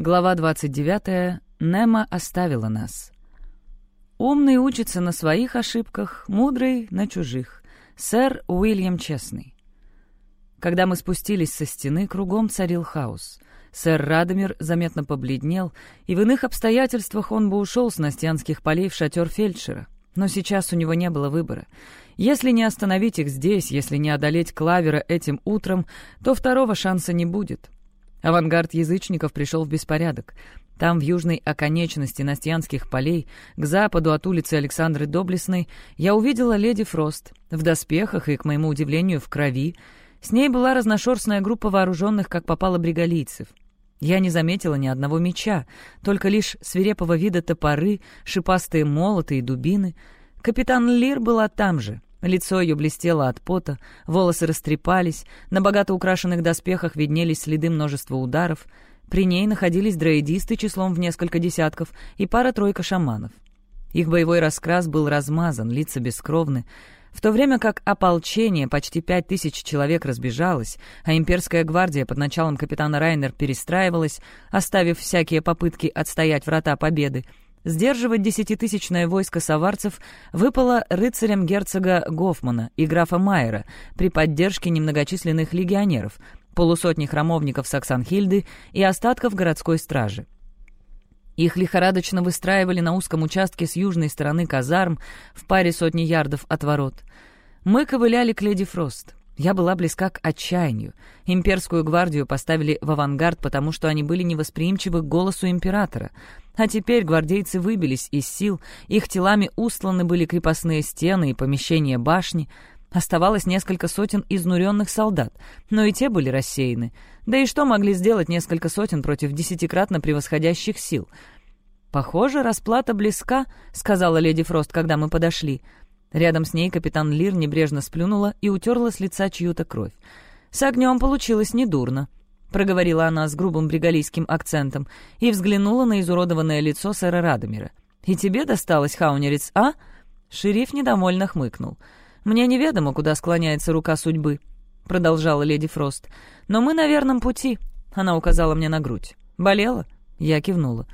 Глава 29. Немо оставила нас. Умный учится на своих ошибках, мудрый — на чужих. Сэр Уильям Честный. Когда мы спустились со стены, кругом царил хаос. Сэр Радомир заметно побледнел, и в иных обстоятельствах он бы ушел с Настянских полей в шатер фельдшера. Но сейчас у него не было выбора. Если не остановить их здесь, если не одолеть Клавера этим утром, то второго шанса не будет. Авангард язычников пришел в беспорядок. Там, в южной оконечности Настьянских полей, к западу от улицы Александры Доблестной, я увидела леди Фрост, в доспехах и, к моему удивлению, в крови. С ней была разношерстная группа вооруженных, как попало, бриголийцев. Я не заметила ни одного меча, только лишь свирепого вида топоры, шипастые молоты и дубины. Капитан Лир была там же — Лицо ее блестело от пота, волосы растрепались, на богато украшенных доспехах виднелись следы множества ударов. При ней находились дроидисты числом в несколько десятков и пара-тройка шаманов. Их боевой раскрас был размазан, лица бескровны, в то время как ополчение, почти пять тысяч человек, разбежалось, а имперская гвардия под началом капитана Райнер перестраивалась, оставив всякие попытки отстоять врата победы, Сдерживать десятитысячное войско саварцев выпало рыцарям герцога Гофмана и графа Майера при поддержке немногочисленных легионеров, полусотни храмовников Саксанхильды и остатков городской стражи. Их лихорадочно выстраивали на узком участке с южной стороны казарм в паре сотни ярдов от ворот. Мы ковыляли к леди Фрост. Я была близка к отчаянию. Имперскую гвардию поставили в авангард, потому что они были невосприимчивы к голосу императора. А теперь гвардейцы выбились из сил, их телами устланы были крепостные стены и помещения башни. Оставалось несколько сотен изнуренных солдат, но и те были рассеяны. Да и что могли сделать несколько сотен против десятикратно превосходящих сил? «Похоже, расплата близка», — сказала леди Фрост, когда мы подошли. Рядом с ней капитан Лир небрежно сплюнула и утерла с лица чью-то кровь. «С огнем получилось недурно», — проговорила она с грубым бригалийским акцентом и взглянула на изуродованное лицо сэра Радомира. «И тебе досталось, хаунерец, а?» Шериф недовольно хмыкнул. «Мне неведомо, куда склоняется рука судьбы», — продолжала леди Фрост. «Но мы на верном пути», — она указала мне на грудь. «Болела?» Я кивнула.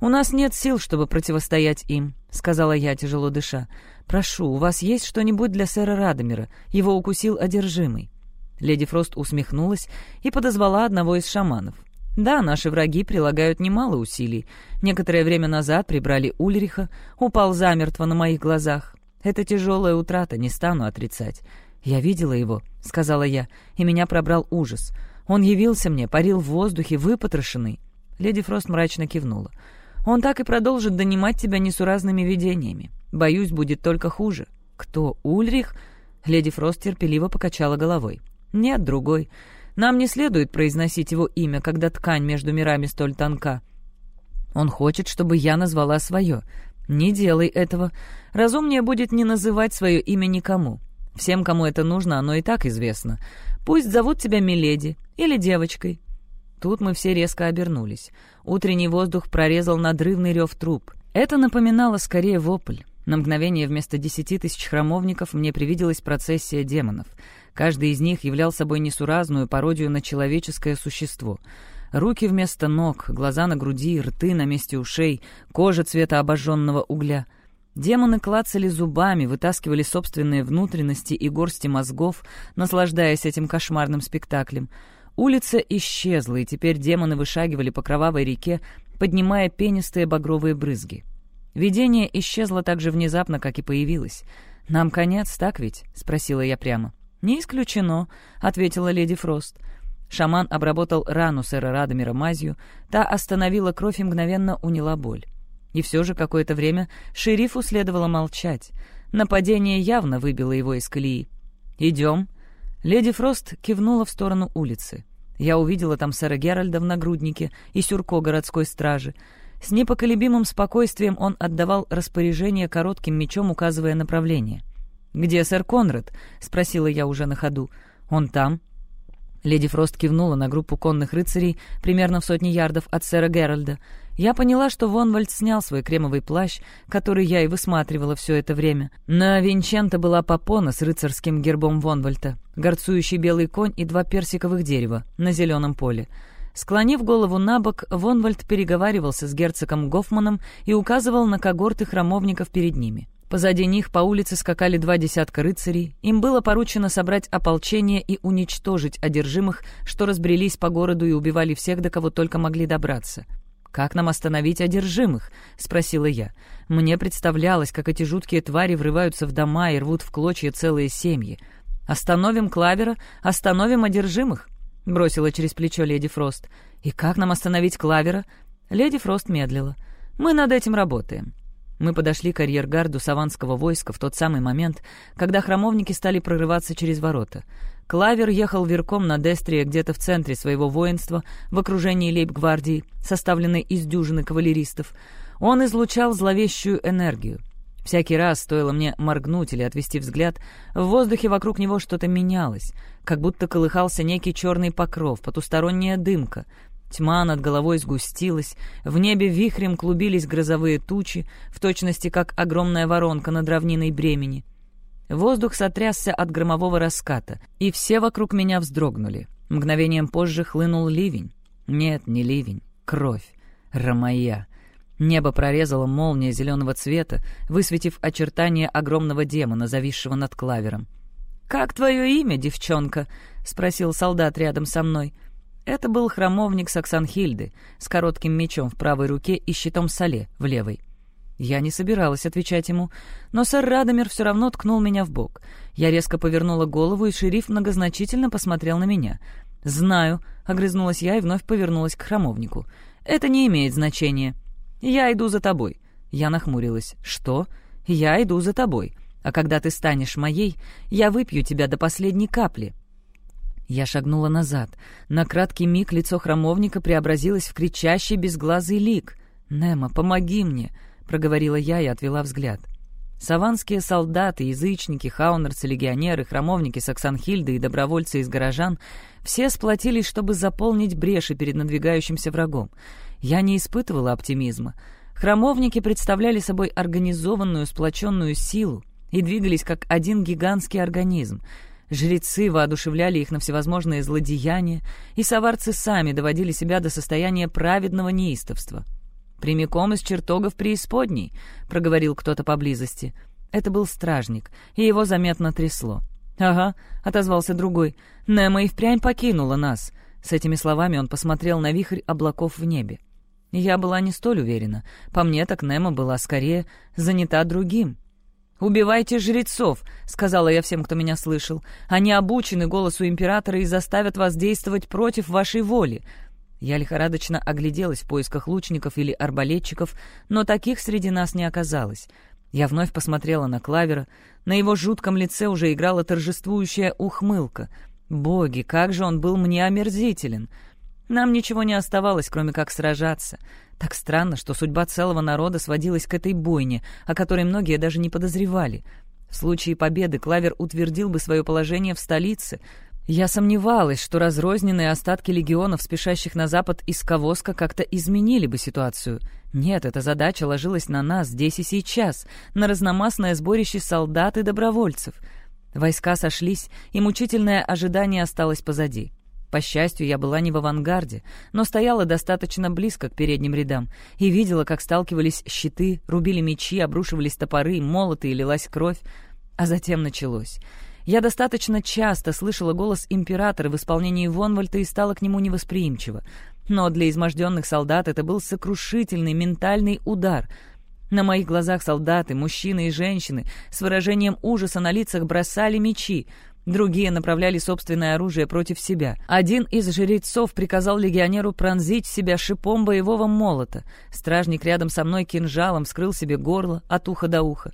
«У нас нет сил, чтобы противостоять им», — сказала я, тяжело дыша. «Прошу, у вас есть что-нибудь для сэра Радомира? Его укусил одержимый». Леди Фрост усмехнулась и подозвала одного из шаманов. «Да, наши враги прилагают немало усилий. Некоторое время назад прибрали Ульриха, упал замертво на моих глазах. Это тяжелая утрата, не стану отрицать. «Я видела его», — сказала я, и меня пробрал ужас. Он явился мне, парил в воздухе, выпотрошенный. Леди Фрост мрачно кивнула. Он так и продолжит донимать тебя несуразными видениями. Боюсь, будет только хуже. Кто, Ульрих? Леди Фрост терпеливо покачала головой. Нет, другой. Нам не следует произносить его имя, когда ткань между мирами столь тонка. Он хочет, чтобы я назвала свое. Не делай этого. Разумнее будет не называть свое имя никому. Всем, кому это нужно, оно и так известно. Пусть зовут тебя Миледи или девочкой. Тут мы все резко обернулись. Утренний воздух прорезал надрывный рев труб. Это напоминало скорее вопль. На мгновение вместо десяти тысяч храмовников мне привиделась процессия демонов. Каждый из них являл собой несуразную пародию на человеческое существо. Руки вместо ног, глаза на груди, рты на месте ушей, кожа цвета обожженного угля. Демоны клацали зубами, вытаскивали собственные внутренности и горсти мозгов, наслаждаясь этим кошмарным спектаклем — Улица исчезла, и теперь демоны вышагивали по кровавой реке, поднимая пенистые багровые брызги. Видение исчезло так же внезапно, как и появилось. «Нам конец, так ведь?» — спросила я прямо. «Не исключено», — ответила леди Фрост. Шаман обработал рану сэра Радомира мазью, та остановила кровь и мгновенно уняла боль. И все же какое-то время шерифу следовало молчать. Нападение явно выбило его из колеи. «Идем». Леди Фрост кивнула в сторону улицы. Я увидела там сэра Геральда в нагруднике и сюрко городской стражи. С непоколебимым спокойствием он отдавал распоряжение коротким мечом, указывая направление. «Где сэр Конрад?» — спросила я уже на ходу. «Он там». Леди Фрост кивнула на группу конных рыцарей примерно в сотне ярдов от сэра Геральда. Я поняла, что Вонвальд снял свой кремовый плащ, который я и высматривала все это время. На Винченто была попона с рыцарским гербом Вонвальта, горцующий белый конь и два персиковых дерева на зеленом поле. Склонив голову на бок, Вонвальд переговаривался с герцогом Гофманом и указывал на когорты храмовников перед ними. Позади них по улице скакали два десятка рыцарей. Им было поручено собрать ополчение и уничтожить одержимых, что разбрелись по городу и убивали всех, до кого только могли добраться. «Как нам остановить одержимых?» — спросила я. Мне представлялось, как эти жуткие твари врываются в дома и рвут в клочья целые семьи. «Остановим Клавера, остановим одержимых», — бросила через плечо леди Фрост. «И как нам остановить Клавера?» Леди Фрост медлила. «Мы над этим работаем». Мы подошли к арьергарду саванского войска в тот самый момент, когда храмовники стали прорываться через ворота. Клавер ехал верхом на Дестрия где-то в центре своего воинства, в окружении лейб-гвардии, составленной из дюжины кавалеристов. Он излучал зловещую энергию. Всякий раз, стоило мне моргнуть или отвести взгляд, в воздухе вокруг него что-то менялось, как будто колыхался некий черный покров, потусторонняя дымка. Тьма над головой сгустилась, в небе вихрем клубились грозовые тучи, в точности как огромная воронка над равниной бремени. Воздух сотрясся от громового раската, и все вокруг меня вздрогнули. Мгновением позже хлынул ливень. Нет, не ливень, кровь. Ромая. Небо прорезала молния зеленого цвета, высветив очертания огромного демона, зависшего над клавером. «Как твое имя, девчонка?» — спросил солдат рядом со мной. Это был храмовник Саксанхильды с коротким мечом в правой руке и щитом соле в левой. Я не собиралась отвечать ему, но сэр Радомир все равно ткнул меня в бок. Я резко повернула голову, и шериф многозначительно посмотрел на меня. «Знаю», — огрызнулась я и вновь повернулась к храмовнику. «Это не имеет значения». «Я иду за тобой». Я нахмурилась. «Что? Я иду за тобой. А когда ты станешь моей, я выпью тебя до последней капли». Я шагнула назад. На краткий миг лицо храмовника преобразилось в кричащий безглазый лик. «Немо, помоги мне!» — проговорила я и отвела взгляд. Саванские солдаты, язычники, хаунерцы, легионеры, храмовники Саксанхильды и добровольцы из горожан все сплотились, чтобы заполнить бреши перед надвигающимся врагом. Я не испытывала оптимизма. Храмовники представляли собой организованную, сплоченную силу и двигались как один гигантский организм. Жрецы воодушевляли их на всевозможные злодеяния, и саварцы сами доводили себя до состояния праведного неистовства. «Прямиком из чертогов преисподней», — проговорил кто-то поблизости. Это был стражник, и его заметно трясло. «Ага», — отозвался другой, — «Немо и впрямь покинула нас». С этими словами он посмотрел на вихрь облаков в небе. Я была не столь уверена. По мне, так Немо была скорее занята другим. «Убивайте жрецов», — сказала я всем, кто меня слышал. «Они обучены голосу императора и заставят вас действовать против вашей воли». Я лихорадочно огляделась в поисках лучников или арбалетчиков, но таких среди нас не оказалось. Я вновь посмотрела на Клавера. На его жутком лице уже играла торжествующая ухмылка. «Боги, как же он был мне омерзителен!» Нам ничего не оставалось, кроме как сражаться. Так странно, что судьба целого народа сводилась к этой бойне, о которой многие даже не подозревали. В случае победы Клавер утвердил бы свое положение в столице. Я сомневалась, что разрозненные остатки легионов, спешащих на запад из Ковоска, как-то изменили бы ситуацию. Нет, эта задача ложилась на нас здесь и сейчас, на разномастное сборище солдат и добровольцев. Войска сошлись, и мучительное ожидание осталось позади. По счастью, я была не в авангарде, но стояла достаточно близко к передним рядам и видела, как сталкивались щиты, рубили мечи, обрушивались топоры, молоты и лилась кровь. А затем началось. Я достаточно часто слышала голос императора в исполнении Вонвальта и стала к нему невосприимчива. Но для изможденных солдат это был сокрушительный ментальный удар. На моих глазах солдаты, мужчины и женщины с выражением ужаса на лицах бросали мечи — Другие направляли собственное оружие против себя. Один из жрецов приказал легионеру пронзить себя шипом боевого молота. Стражник рядом со мной кинжалом вскрыл себе горло от уха до уха.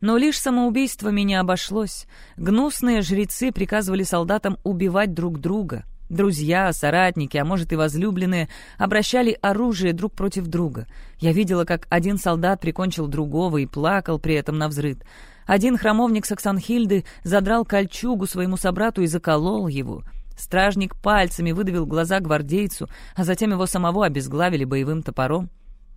Но лишь самоубийствами не обошлось. Гнусные жрецы приказывали солдатам убивать друг друга. Друзья, соратники, а может и возлюбленные, обращали оружие друг против друга. Я видела, как один солдат прикончил другого и плакал при этом на взрыд. Один храмовник Саксанхильды задрал кольчугу своему собрату и заколол его. Стражник пальцами выдавил глаза гвардейцу, а затем его самого обезглавили боевым топором.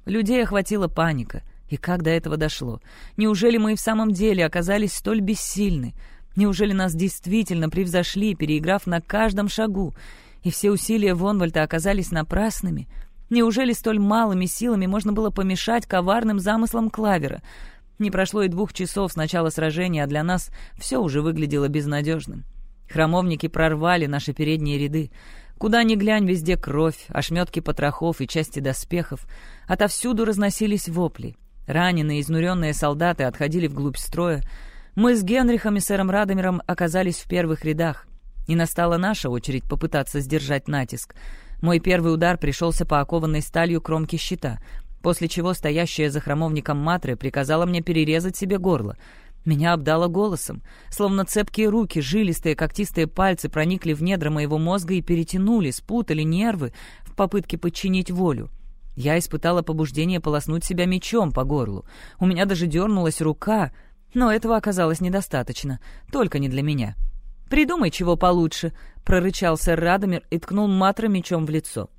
Людей охватила паника. И как до этого дошло? Неужели мы и в самом деле оказались столь бессильны? Неужели нас действительно превзошли, переиграв на каждом шагу? И все усилия Вонвальта оказались напрасными. Неужели столь малыми силами можно было помешать коварным замыслам Клавера? Не прошло и двух часов с начала сражения, а для нас все уже выглядело безнадежным. Храмовники прорвали наши передние ряды. Куда ни глянь, везде кровь, ошметки потрохов и части доспехов. Отовсюду разносились вопли. Раненые, изнуренные солдаты отходили вглубь строя. Мы с Генрихом и сэром Радомиром оказались в первых рядах. И настала наша очередь попытаться сдержать натиск. Мой первый удар пришелся по окованной сталью кромке щита, после чего стоящая за храмовником Матры приказала мне перерезать себе горло — меня обдало голосом, словно цепкие руки, жилистые когтистые пальцы проникли в недра моего мозга и перетянули, спутали нервы в попытке подчинить волю. Я испытала побуждение полоснуть себя мечом по горлу. У меня даже дернулась рука, но этого оказалось недостаточно, только не для меня. «Придумай чего получше», — прорычал сэр Радомир и ткнул Матра мечом в лицо.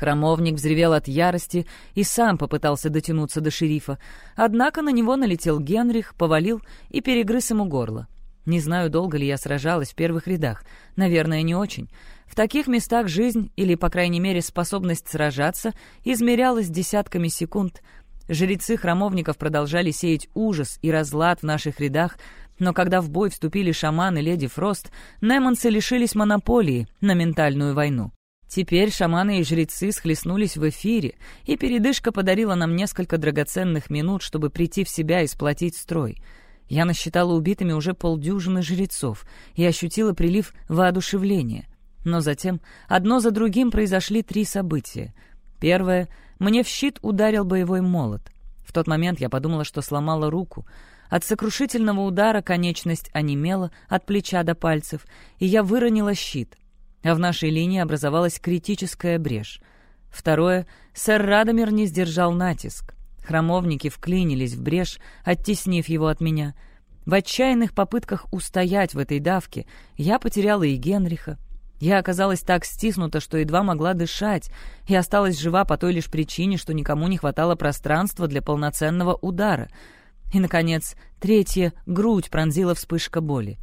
Храмовник взревел от ярости и сам попытался дотянуться до шерифа, однако на него налетел Генрих, повалил и перегрыз ему горло. Не знаю, долго ли я сражалась в первых рядах. Наверное, не очень. В таких местах жизнь, или, по крайней мере, способность сражаться, измерялась десятками секунд. Жрецы храмовников продолжали сеять ужас и разлад в наших рядах, но когда в бой вступили шаманы леди Фрост, неманцы лишились монополии на ментальную войну. Теперь шаманы и жрецы схлестнулись в эфире, и передышка подарила нам несколько драгоценных минут, чтобы прийти в себя и сплотить строй. Я насчитала убитыми уже полдюжины жрецов и ощутила прилив воодушевления. Но затем одно за другим произошли три события. Первое — мне в щит ударил боевой молот. В тот момент я подумала, что сломала руку. От сокрушительного удара конечность онемела от плеча до пальцев, и я выронила щит а в нашей линии образовалась критическая брешь. Второе, сэр Радомир не сдержал натиск. Храмовники вклинились в брешь, оттеснив его от меня. В отчаянных попытках устоять в этой давке я потеряла и Генриха. Я оказалась так стиснута, что едва могла дышать, и осталась жива по той лишь причине, что никому не хватало пространства для полноценного удара. И, наконец, третье — грудь пронзила вспышка боли.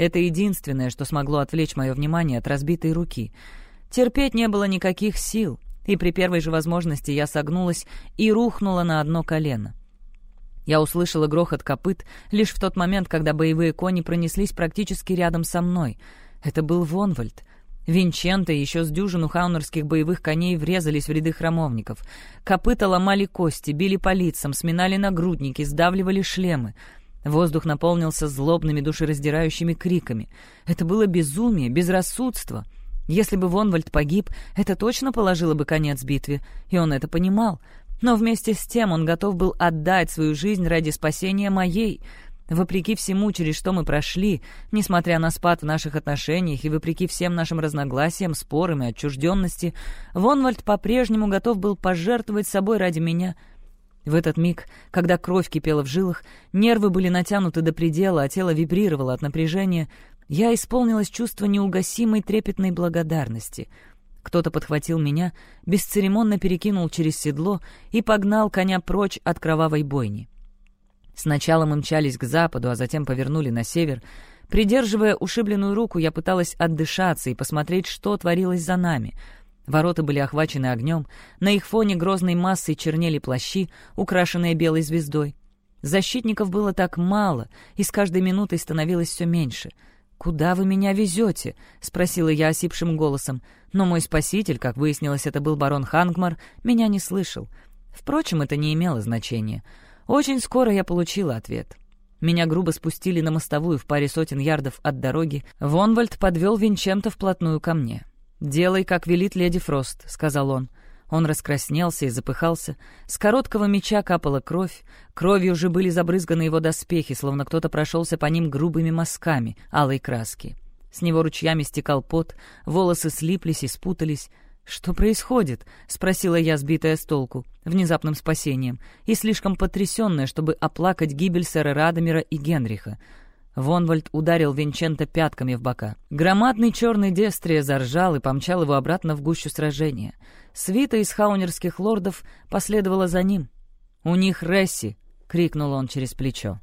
Это единственное, что смогло отвлечь мое внимание от разбитой руки. Терпеть не было никаких сил, и при первой же возможности я согнулась и рухнула на одно колено. Я услышала грохот копыт лишь в тот момент, когда боевые кони пронеслись практически рядом со мной. Это был Вонвальд. Винченто и еще с дюжину хаунерских боевых коней врезались в ряды храмовников. Копыта ломали кости, били по лицам, сминали нагрудники, сдавливали шлемы — Воздух наполнился злобными душераздирающими криками. Это было безумие, безрассудство. Если бы Вонвальд погиб, это точно положило бы конец битве, и он это понимал. Но вместе с тем он готов был отдать свою жизнь ради спасения моей. Вопреки всему, через что мы прошли, несмотря на спад в наших отношениях и вопреки всем нашим разногласиям, спорам и отчужденности, Вонвальд по-прежнему готов был пожертвовать собой ради меня — в этот миг, когда кровь кипела в жилах, нервы были натянуты до предела, а тело вибрировало от напряжения, я исполнилась чувство неугасимой трепетной благодарности. Кто-то подхватил меня, бесцеремонно перекинул через седло и погнал коня прочь от кровавой бойни. Сначала мы мчались к западу, а затем повернули на север. Придерживая ушибленную руку, я пыталась отдышаться и посмотреть, что творилось за нами — Ворота были охвачены огнем, на их фоне грозной массой чернели плащи, украшенные белой звездой. Защитников было так мало, и с каждой минутой становилось все меньше. «Куда вы меня везете?» — спросила я осипшим голосом. Но мой спаситель, как выяснилось, это был барон Хангмар, меня не слышал. Впрочем, это не имело значения. Очень скоро я получила ответ. Меня грубо спустили на мостовую в паре сотен ярдов от дороги. Вонвальд подвел Винчента вплотную ко мне. «Делай, как велит леди Фрост», — сказал он. Он раскраснелся и запыхался. С короткого меча капала кровь. Кровью уже были забрызганы его доспехи, словно кто-то прошелся по ним грубыми мазками алой краски. С него ручьями стекал пот, волосы слиплись и спутались. «Что происходит?» — спросила я, сбитая с толку, внезапным спасением, и слишком потрясенная, чтобы оплакать гибель сэра Радомира и Генриха. Вонвальд ударил Винчента пятками в бока. Громадный черный дестрия заржал и помчал его обратно в гущу сражения. Свита из хаунерских лордов последовала за ним. «У них Ресси!» — крикнул он через плечо.